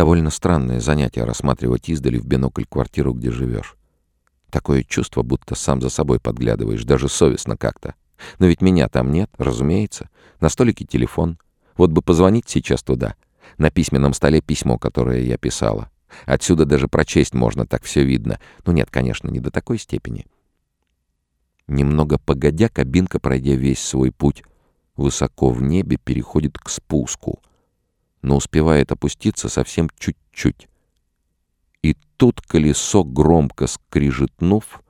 Довольно странное занятие рассматривать издали в бинокль квартиру, где живешь. Такое чувство, будто сам за собой подглядываешь, даже совестно как-то. Но ведь меня там нет, разумеется. На столике телефон. Вот бы позвонить сейчас туда. На письменном столе письмо, которое я писала. Отсюда даже прочесть можно, так все видно. Ну нет, конечно, не до такой степени. Немного погодя, кабинка, пройдя весь свой путь, высоко в небе переходит к спуску, но успевает опуститься совсем чуть-чуть. И тут колесо, громко скрижетнув,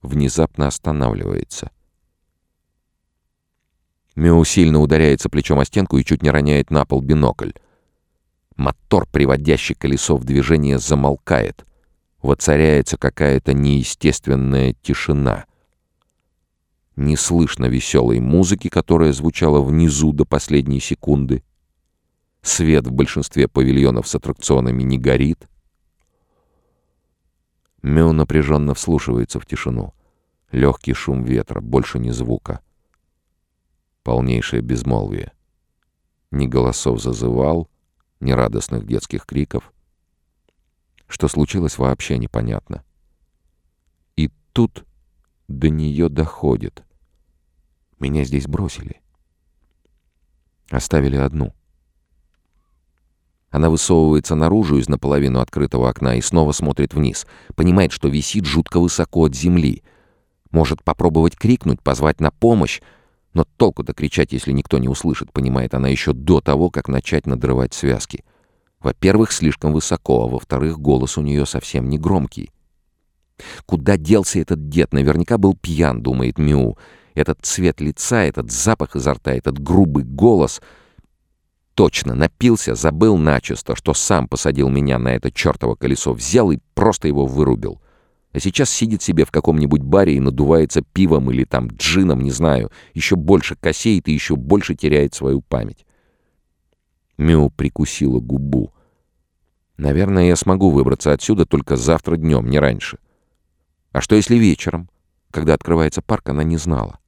внезапно останавливается. Мео сильно ударяется плечом о стенку и чуть не роняет на пол бинокль. Мотор, приводящий колесо в движение, замолкает. Воцаряется какая-то неестественная тишина. Не слышно веселой музыки, которая звучала внизу до последней секунды. Свет в большинстве павильонов с аттракционами не горит. Мео напряженно вслушивается в тишину. Легкий шум ветра, больше ни звука. Полнейшее безмолвие. Ни голосов зазывал, ни радостных детских криков. Что случилось, вообще непонятно. И тут до нее доходит. Меня здесь бросили. Оставили одну. Она высовывается наружу из наполовину открытого окна и снова смотрит вниз. Понимает, что висит жутко высоко от земли. Может попробовать крикнуть, позвать на помощь. Но толку-то кричать, если никто не услышит, понимает она еще до того, как начать надрывать связки. Во-первых, слишком высоко, а во-вторых, голос у нее совсем не громкий. Куда делся этот дед? Наверняка был пьян, думает Мю. Этот цвет лица, этот запах изо рта, этот грубый голос. Точно, напился, забыл начисто, что сам посадил меня на это чертово колесо, взял и просто его вырубил. А сейчас сидит себе в каком-нибудь баре и надувается пивом или там джином, не знаю, еще больше косеет и еще больше теряет свою память. Мю прикусила губу. Наверное, я смогу выбраться отсюда только завтра днем, не раньше. А что если вечером, когда открывается парк, она не знала?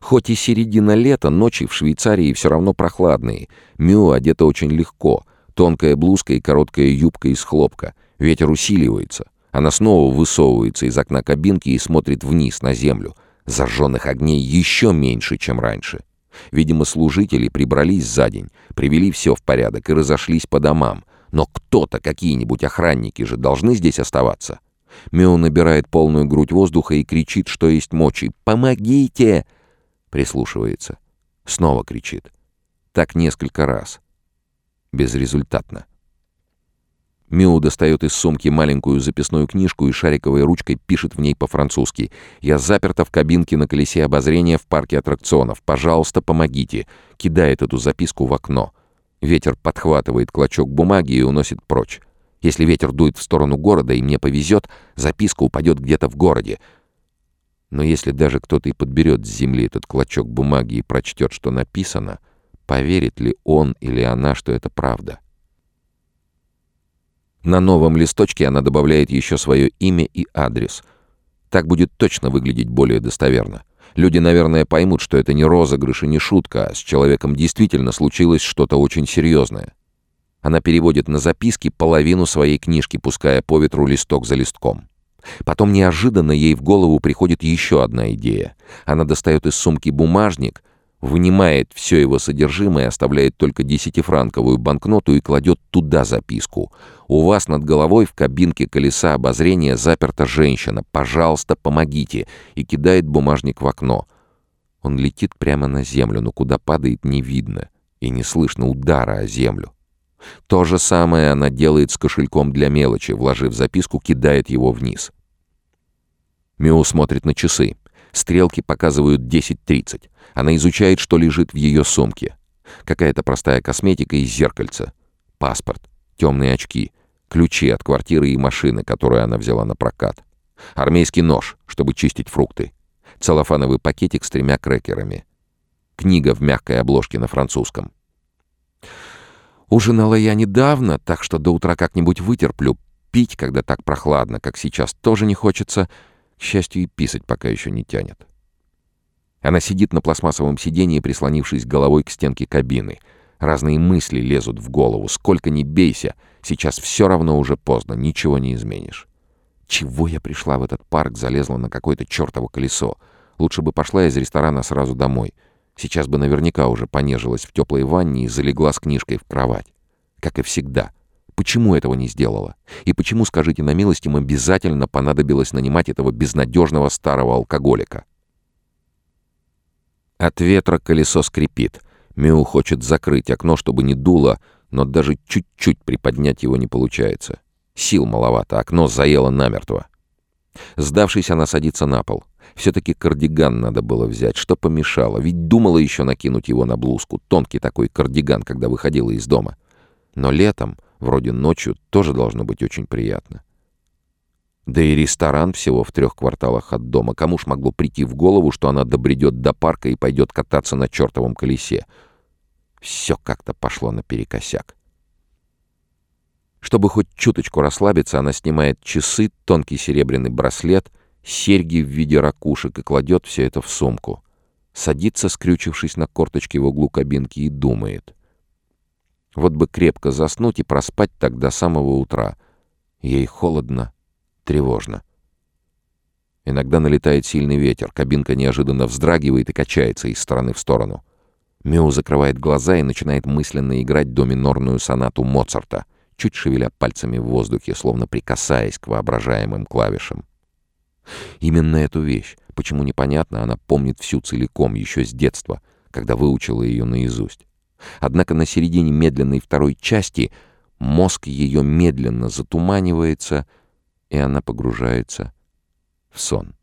Хоть и середина лета, ночи в Швейцарии все равно прохладные. Мю одета очень легко. Тонкая блузка и короткая юбка из хлопка. Ветер усиливается. Она снова высовывается из окна кабинки и смотрит вниз на землю. Зажженных огней еще меньше, чем раньше. Видимо, служители прибрались за день, привели все в порядок и разошлись по домам. Но кто-то, какие-нибудь охранники же должны здесь оставаться. Мео набирает полную грудь воздуха и кричит, что есть мочи. «Помогите!» Прислушивается. Снова кричит. Так несколько раз. Безрезультатно. Миу достает из сумки маленькую записную книжку и шариковой ручкой пишет в ней по-французски. «Я заперта в кабинке на колесе обозрения в парке аттракционов. Пожалуйста, помогите!» Кидает эту записку в окно. Ветер подхватывает клочок бумаги и уносит прочь. Если ветер дует в сторону города и мне повезет, записка упадет где-то в городе. Но если даже кто-то и подберет с земли этот клочок бумаги и прочтет, что написано, поверит ли он или она, что это правда? На новом листочке она добавляет еще свое имя и адрес. Так будет точно выглядеть более достоверно. Люди, наверное, поймут, что это не розыгрыш и не шутка, а с человеком действительно случилось что-то очень серьезное. Она переводит на записки половину своей книжки, пуская по ветру листок за листком. Потом неожиданно ей в голову приходит еще одна идея. Она достает из сумки бумажник, вынимает все его содержимое, оставляет только десятифранковую банкноту и кладет туда записку. «У вас над головой в кабинке колеса обозрения заперта женщина. Пожалуйста, помогите!» и кидает бумажник в окно. Он летит прямо на землю, но куда падает не видно и не слышно удара о землю. То же самое она делает с кошельком для мелочи, вложив записку, кидает его вниз. Мио смотрит на часы. Стрелки показывают 10.30. Она изучает, что лежит в ее сумке. Какая-то простая косметика и зеркальце. Паспорт, темные очки, ключи от квартиры и машины, которую она взяла на прокат. Армейский нож, чтобы чистить фрукты. Целлофановый пакетик с тремя крекерами. Книга в мягкой обложке на французском. Ужинала я недавно, так что до утра как-нибудь вытерплю. Пить, когда так прохладно, как сейчас, тоже не хочется. К счастью, и писать пока еще не тянет. Она сидит на пластмассовом сиденье, прислонившись головой к стенке кабины. Разные мысли лезут в голову. Сколько ни бейся, сейчас все равно уже поздно, ничего не изменишь. Чего я пришла в этот парк, залезла на какое-то чертово колесо? Лучше бы пошла из ресторана сразу домой. Сейчас бы наверняка уже понежилась в теплой ванне и залегла с книжкой в кровать. Как и всегда. Почему этого не сделала? И почему, скажите на милость, им обязательно понадобилось нанимать этого безнадежного старого алкоголика? От ветра колесо скрипит. Миу хочет закрыть окно, чтобы не дуло, но даже чуть-чуть приподнять его не получается. Сил маловато, окно заело намертво. Сдавшись, она садится на пол. Все-таки кардиган надо было взять. Что помешало? Ведь думала еще накинуть его на блузку. Тонкий такой кардиган, когда выходила из дома. Но летом, вроде ночью, тоже должно быть очень приятно. Да и ресторан всего в трех кварталах от дома. Кому ж могло прийти в голову, что она добредет до парка и пойдет кататься на чертовом колесе? Все как-то пошло наперекосяк. Чтобы хоть чуточку расслабиться, она снимает часы, тонкий серебряный браслет, серьги в виде ракушек и кладет все это в сумку. Садится, скрючившись на корточке в углу кабинки, и думает. Вот бы крепко заснуть и проспать так до самого утра. Ей холодно, тревожно. Иногда налетает сильный ветер, кабинка неожиданно вздрагивает и качается из стороны в сторону. Меу закрывает глаза и начинает мысленно играть до минорную сонату Моцарта, чуть шевеля пальцами в воздухе, словно прикасаясь к воображаемым клавишам. Именно эту вещь, почему непонятно, она помнит всю целиком, еще с детства, когда выучила ее наизусть. Однако на середине медленной второй части мозг ее медленно затуманивается, и она погружается в сон.